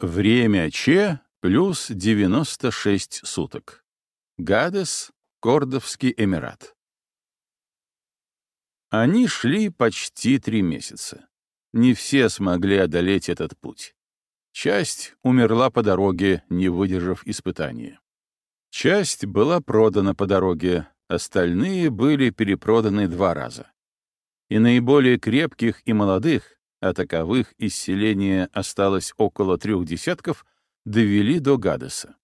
Время Че плюс 96 суток. Гадес, Кордовский Эмират. Они шли почти три месяца. Не все смогли одолеть этот путь. Часть умерла по дороге, не выдержав испытания. Часть была продана по дороге, остальные были перепроданы два раза. И наиболее крепких и молодых, а таковых из селения осталось около трех десятков, довели до Гадеса.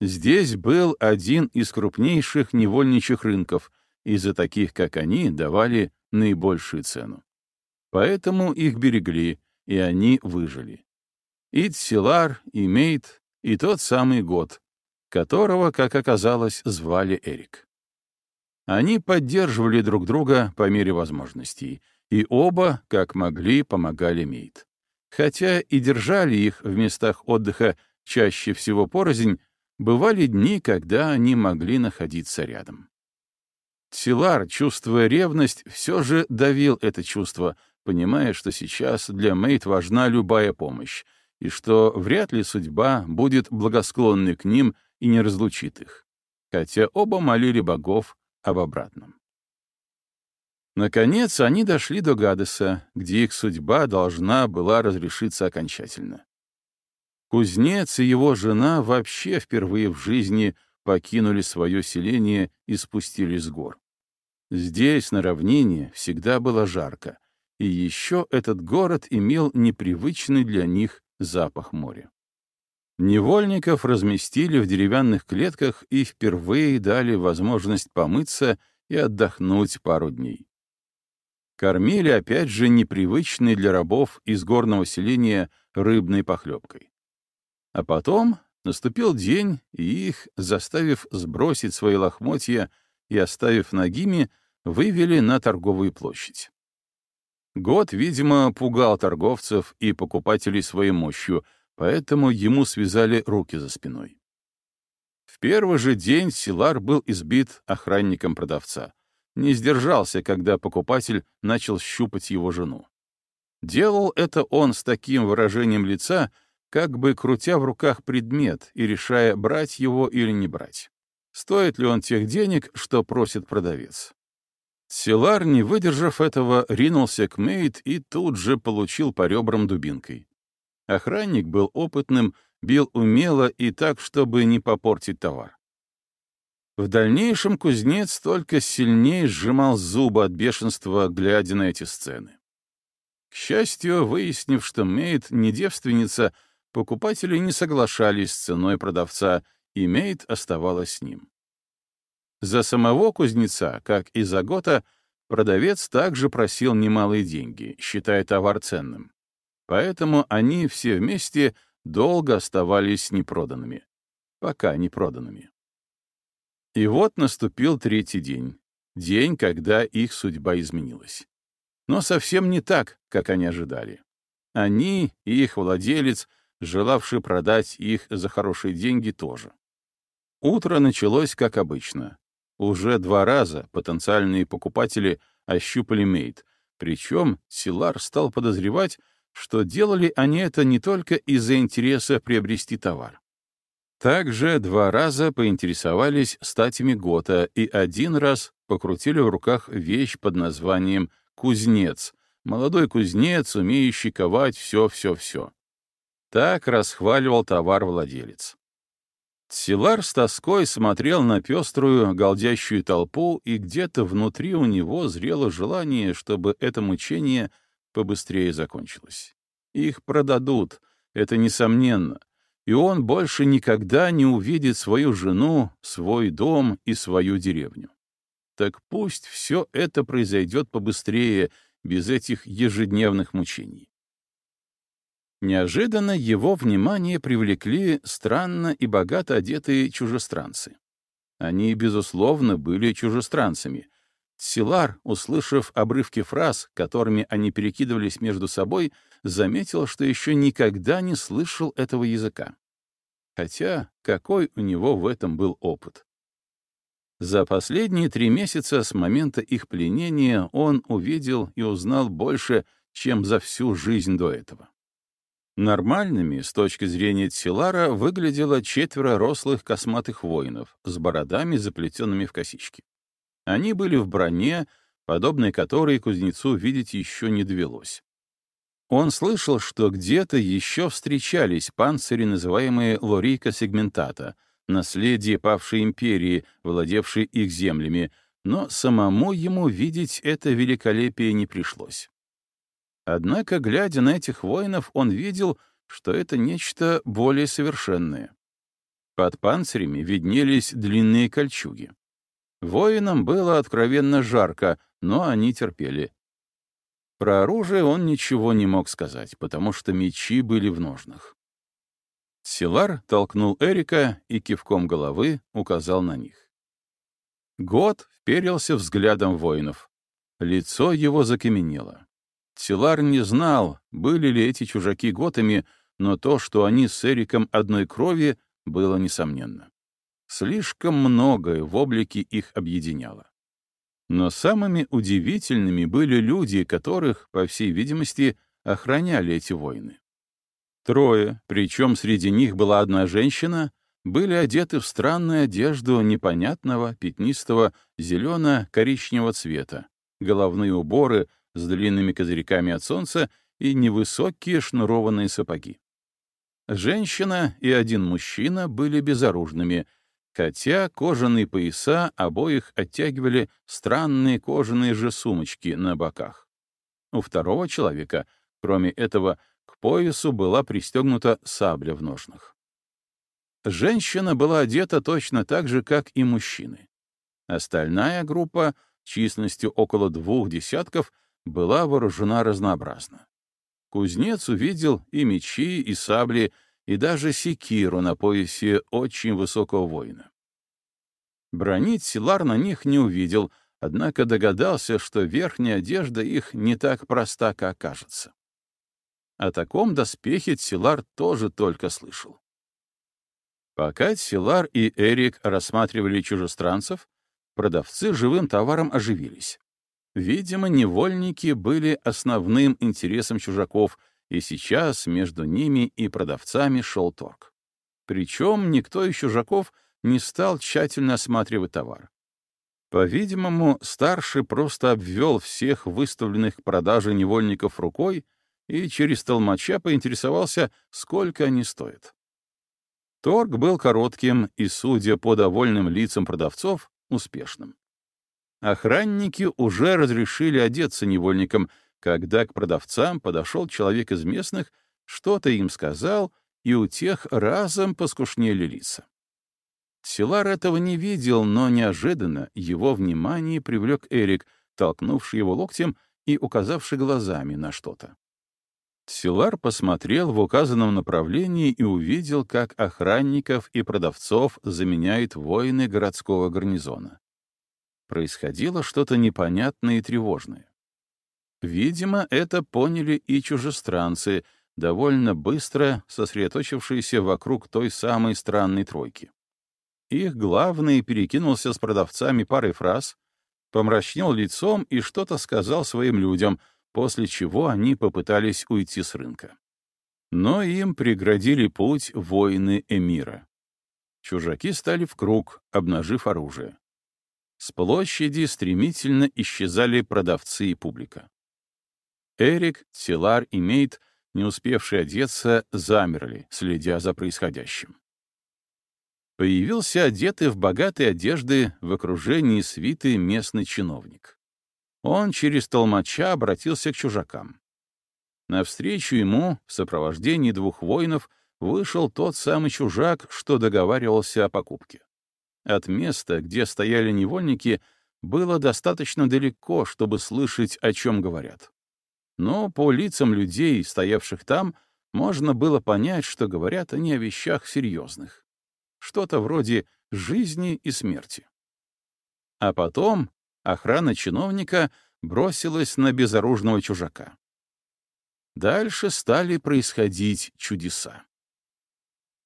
Здесь был один из крупнейших невольничьих рынков, и за таких, как они, давали наибольшую цену. Поэтому их берегли, и они выжили. И Тсилар, и и тот самый год, которого, как оказалось, звали Эрик. Они поддерживали друг друга по мере возможностей, и оба, как могли, помогали Мейт. Хотя и держали их в местах отдыха чаще всего порознь, бывали дни, когда они могли находиться рядом. Силар, чувствуя ревность, все же давил это чувство, понимая, что сейчас для Мейт важна любая помощь, и что вряд ли судьба будет благосклонной к ним и не разлучит их. Хотя оба молили богов об обратном. Наконец они дошли до Гадеса, где их судьба должна была разрешиться окончательно. Кузнец и его жена вообще впервые в жизни покинули свое селение и спустились с гор. Здесь, на равнине, всегда было жарко, и еще этот город имел непривычный для них запах моря. Невольников разместили в деревянных клетках и впервые дали возможность помыться и отдохнуть пару дней. Кормили опять же непривычной для рабов из горного селения рыбной похлебкой. А потом наступил день, и их, заставив сбросить свои лохмотья и оставив ногими, вывели на торговую площадь. Год, видимо, пугал торговцев и покупателей своей мощью, поэтому ему связали руки за спиной. В первый же день Силар был избит охранником продавца не сдержался, когда покупатель начал щупать его жену. Делал это он с таким выражением лица, как бы крутя в руках предмет и решая, брать его или не брать. Стоит ли он тех денег, что просит продавец? Силар, не выдержав этого, ринулся к Мейд и тут же получил по ребрам дубинкой. Охранник был опытным, бил умело и так, чтобы не попортить товар. В дальнейшем кузнец только сильнее сжимал зубы от бешенства, глядя на эти сцены. К счастью, выяснив, что Мейд не девственница, покупатели не соглашались с ценой продавца, и Мейд оставалась с ним. За самого кузнеца, как и за Гота, продавец также просил немалые деньги, считая товар ценным. Поэтому они все вместе долго оставались непроданными. Пока не проданными. И вот наступил третий день. День, когда их судьба изменилась. Но совсем не так, как они ожидали. Они и их владелец, желавший продать их за хорошие деньги, тоже. Утро началось как обычно. Уже два раза потенциальные покупатели ощупали мейд, причем Силар стал подозревать, что делали они это не только из-за интереса приобрести товар. Также два раза поинтересовались статями Гота и один раз покрутили в руках вещь под названием «кузнец», молодой кузнец, умеющий ковать все-все-все. Так расхваливал товар владелец. Силар с тоской смотрел на пеструю, голдящую толпу, и где-то внутри у него зрело желание, чтобы это мучение побыстрее закончилось. Их продадут, это несомненно, и он больше никогда не увидит свою жену, свой дом и свою деревню. Так пусть все это произойдет побыстрее, без этих ежедневных мучений. Неожиданно его внимание привлекли странно и богато одетые чужестранцы. Они, безусловно, были чужестранцами. Силар, услышав обрывки фраз, которыми они перекидывались между собой, заметил, что еще никогда не слышал этого языка. Хотя какой у него в этом был опыт? За последние три месяца с момента их пленения он увидел и узнал больше, чем за всю жизнь до этого. Нормальными, с точки зрения Тсилара, выглядело четверо рослых косматых воинов с бородами, заплетенными в косички. Они были в броне, подобной которой кузнецу видеть еще не довелось. Он слышал, что где-то еще встречались панцири, называемые лорика сегментата, наследие павшей империи, владевшей их землями, но самому ему видеть это великолепие не пришлось. Однако, глядя на этих воинов, он видел, что это нечто более совершенное. Под панцирями виднелись длинные кольчуги. Воинам было откровенно жарко, но они терпели. Про оружие он ничего не мог сказать, потому что мечи были в ножнах. Силар толкнул Эрика и кивком головы указал на них. Год вперился взглядом воинов. Лицо его закаменело. Силар не знал, были ли эти чужаки готами, но то, что они с Эриком одной крови, было несомненно. Слишком многое в облике их объединяло. Но самыми удивительными были люди, которых, по всей видимости, охраняли эти воины. Трое, причем среди них была одна женщина, были одеты в странную одежду непонятного, пятнистого, зелено-коричневого цвета, головные уборы — с длинными козырьками от солнца и невысокие шнурованные сапоги. Женщина и один мужчина были безоружными, хотя кожаные пояса обоих оттягивали странные кожаные же сумочки на боках. У второго человека, кроме этого, к поясу была пристегнута сабля в ножнах. Женщина была одета точно так же, как и мужчины. Остальная группа, численностью около двух десятков, была вооружена разнообразно. Кузнец увидел и мечи, и сабли, и даже секиру на поясе очень высокого воина. Бронить Силар на них не увидел, однако догадался, что верхняя одежда их не так проста, как кажется. О таком доспехе Силар тоже только слышал. Пока Силар и Эрик рассматривали чужестранцев, продавцы живым товаром оживились. Видимо, невольники были основным интересом чужаков, и сейчас между ними и продавцами шел торг. Причем никто из чужаков не стал тщательно осматривать товар. По-видимому, старший просто обвел всех выставленных к продаже невольников рукой и через толмача поинтересовался, сколько они стоят. Торг был коротким и, судя по довольным лицам продавцов, успешным. Охранники уже разрешили одеться невольникам, когда к продавцам подошел человек из местных, что-то им сказал, и у тех разом поскушнели лица. Силар этого не видел, но неожиданно его внимание привлек Эрик, толкнувший его локтем и указавший глазами на что-то. Силар посмотрел в указанном направлении и увидел, как охранников и продавцов заменяют воины городского гарнизона происходило что-то непонятное и тревожное. Видимо, это поняли и чужестранцы, довольно быстро сосредоточившиеся вокруг той самой странной тройки. Их главный перекинулся с продавцами парой фраз, помрачнел лицом и что-то сказал своим людям, после чего они попытались уйти с рынка. Но им преградили путь воины Эмира. Чужаки стали в круг, обнажив оружие. С площади стремительно исчезали продавцы и публика. Эрик, Силар и Мейт, не успевшие одеться, замерли, следя за происходящим. Появился одетый в богатые одежды в окружении свиты местный чиновник. Он через толмача обратился к чужакам. Навстречу ему, в сопровождении двух воинов, вышел тот самый чужак, что договаривался о покупке. От места, где стояли невольники, было достаточно далеко, чтобы слышать, о чем говорят. Но по лицам людей, стоявших там, можно было понять, что говорят они о вещах серьезных. Что-то вроде жизни и смерти. А потом охрана чиновника бросилась на безоружного чужака. Дальше стали происходить чудеса.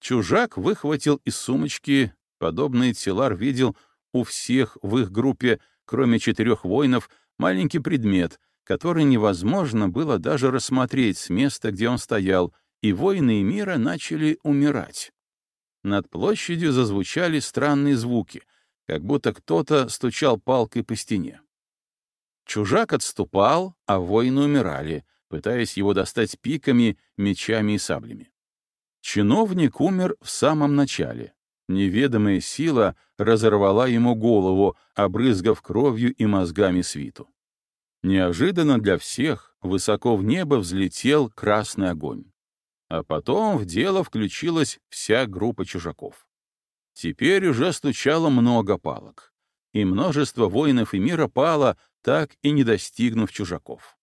Чужак выхватил из сумочки Подобный Тилар видел у всех в их группе, кроме четырех воинов, маленький предмет, который невозможно было даже рассмотреть с места, где он стоял, и воины мира начали умирать. Над площадью зазвучали странные звуки, как будто кто-то стучал палкой по стене. Чужак отступал, а воины умирали, пытаясь его достать пиками, мечами и саблями. Чиновник умер в самом начале. Неведомая сила разорвала ему голову, обрызгав кровью и мозгами свиту. Неожиданно для всех высоко в небо взлетел красный огонь. А потом в дело включилась вся группа чужаков. Теперь уже стучало много палок, и множество воинов и мира пало, так и не достигнув чужаков.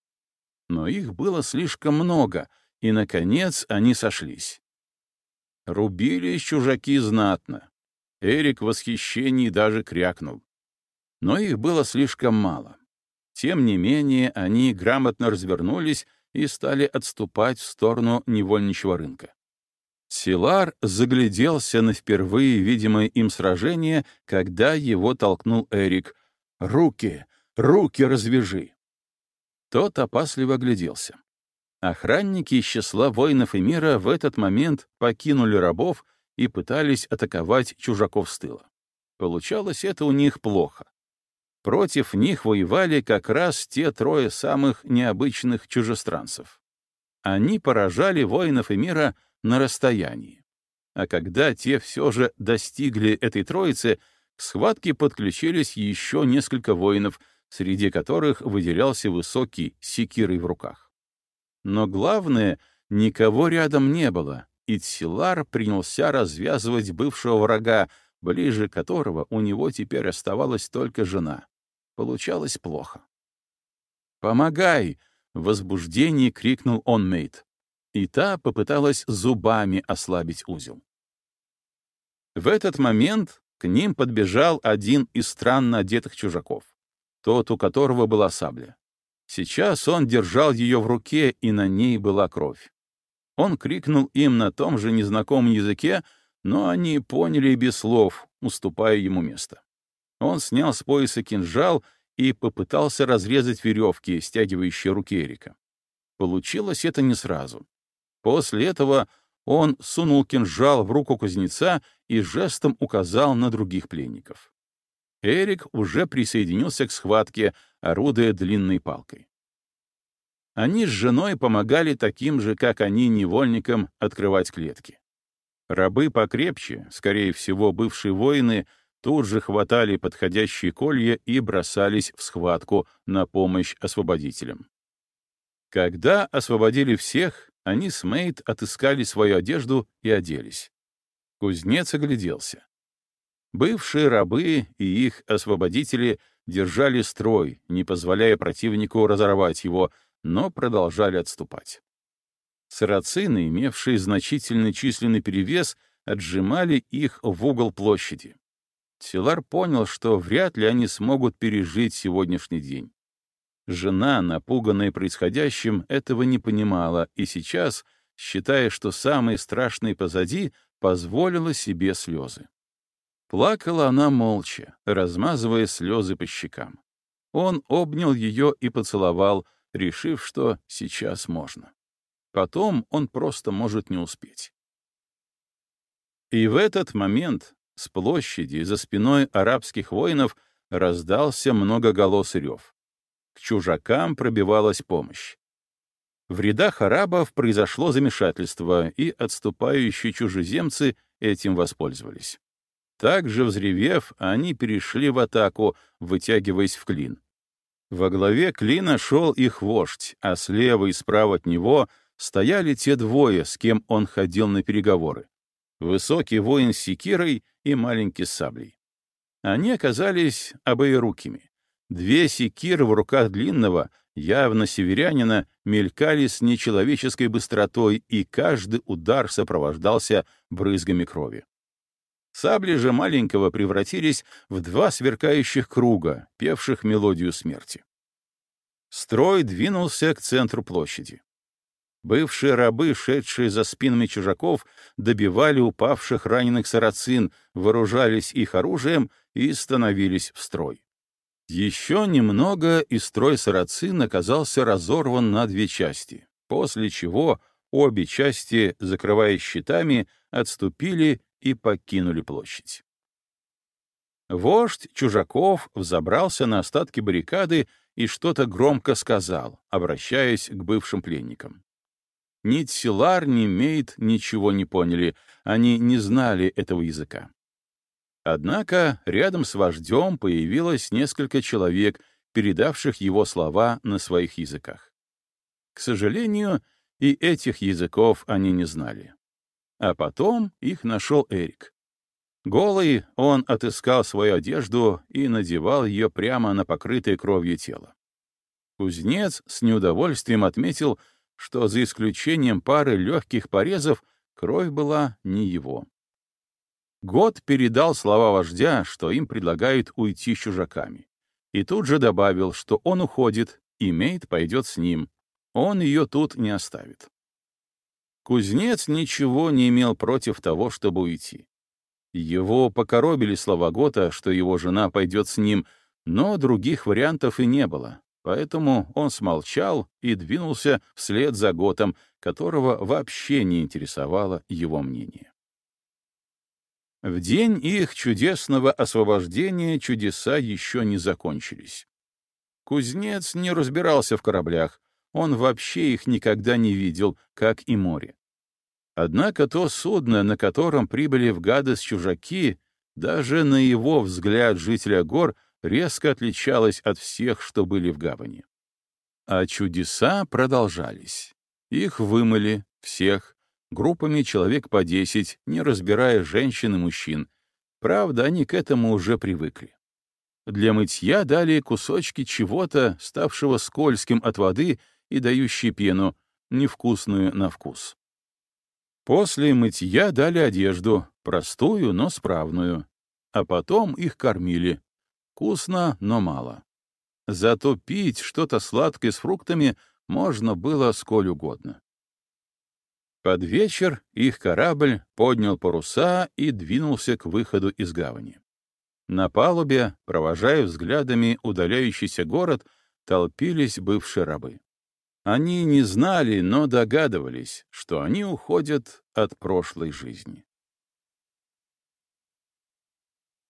Но их было слишком много, и, наконец, они сошлись. Рубились чужаки знатно. Эрик в восхищении даже крякнул. Но их было слишком мало. Тем не менее, они грамотно развернулись и стали отступать в сторону невольничьего рынка. Силар загляделся на впервые видимое им сражение, когда его толкнул Эрик. «Руки! Руки развяжи!» Тот опасливо огляделся. Охранники из числа воинов и мира в этот момент покинули рабов и пытались атаковать чужаков с тыла. Получалось это у них плохо. Против них воевали как раз те трое самых необычных чужестранцев. Они поражали воинов и мира на расстоянии. А когда те все же достигли этой троицы, к схватке подключились еще несколько воинов, среди которых выделялся высокий с секирой в руках. Но главное, никого рядом не было, и Тсилар принялся развязывать бывшего врага, ближе которого у него теперь оставалась только жена. Получалось плохо. «Помогай!» — в возбуждении крикнул он Мейт. И та попыталась зубами ослабить узел. В этот момент к ним подбежал один из странно одетых чужаков, тот, у которого была сабля. Сейчас он держал ее в руке, и на ней была кровь. Он крикнул им на том же незнакомом языке, но они поняли без слов, уступая ему место. Он снял с пояса кинжал и попытался разрезать веревки, стягивающие руки Эрика. Получилось это не сразу. После этого он сунул кинжал в руку кузнеца и жестом указал на других пленников. Эрик уже присоединился к схватке, орудуя длинной палкой. Они с женой помогали таким же, как они, невольникам открывать клетки. Рабы покрепче, скорее всего, бывшие воины, тут же хватали подходящие колья и бросались в схватку на помощь освободителям. Когда освободили всех, они с Мейт отыскали свою одежду и оделись. Кузнец огляделся. Бывшие рабы и их освободители держали строй, не позволяя противнику разорвать его, но продолжали отступать. Сарацины, имевшие значительный численный перевес, отжимали их в угол площади. Силар понял, что вряд ли они смогут пережить сегодняшний день. Жена, напуганная происходящим, этого не понимала и сейчас, считая, что самое страшное позади, позволила себе слезы. Плакала она молча, размазывая слезы по щекам. Он обнял ее и поцеловал, решив, что сейчас можно. Потом он просто может не успеть. И в этот момент с площади за спиной арабских воинов раздался многоголосый рев. К чужакам пробивалась помощь. В рядах арабов произошло замешательство, и отступающие чужеземцы этим воспользовались. Также взревев, они перешли в атаку, вытягиваясь в клин. Во главе клина шел их вождь, а слева и справа от него стояли те двое, с кем он ходил на переговоры. Высокий воин с секирой и маленький с саблей. Они оказались обоерукими. Две секиры в руках длинного, явно северянина, мелькали с нечеловеческой быстротой, и каждый удар сопровождался брызгами крови. Сабли же маленького превратились в два сверкающих круга, певших мелодию смерти. Строй двинулся к центру площади. Бывшие рабы, шедшие за спинами чужаков, добивали упавших раненых сарацин, вооружались их оружием и становились в строй. Еще немного, и строй сарацин оказался разорван на две части, после чего обе части, закрываясь щитами, отступили и покинули площадь. Вождь чужаков взобрался на остатки баррикады и что-то громко сказал, обращаясь к бывшим пленникам. Ни Тсилар, ни Мейт ничего не поняли, они не знали этого языка. Однако рядом с вождем появилось несколько человек, передавших его слова на своих языках. К сожалению, и этих языков они не знали. А потом их нашел Эрик. Голый он отыскал свою одежду и надевал ее прямо на покрытое кровью тело. Кузнец с неудовольствием отметил, что за исключением пары легких порезов кровь была не его. Год передал слова вождя, что им предлагают уйти с чужаками. И тут же добавил, что он уходит, и Мейт пойдет с ним. Он ее тут не оставит. Кузнец ничего не имел против того, чтобы уйти. Его покоробили слова Гота, что его жена пойдет с ним, но других вариантов и не было, поэтому он смолчал и двинулся вслед за Готом, которого вообще не интересовало его мнение. В день их чудесного освобождения чудеса еще не закончились. Кузнец не разбирался в кораблях, он вообще их никогда не видел, как и море. Однако то судно, на котором прибыли в Гадес чужаки, даже на его взгляд жителя гор резко отличалось от всех, что были в гавани. А чудеса продолжались. Их вымыли, всех, группами человек по десять, не разбирая женщин и мужчин. Правда, они к этому уже привыкли. Для мытья дали кусочки чего-то, ставшего скользким от воды и дающие пену, невкусную на вкус. После мытья дали одежду, простую, но справную. А потом их кормили. Вкусно, но мало. Зато пить что-то сладкое с фруктами можно было сколь угодно. Под вечер их корабль поднял паруса и двинулся к выходу из гавани. На палубе, провожая взглядами удаляющийся город, толпились бывшие рабы. Они не знали, но догадывались, что они уходят от прошлой жизни.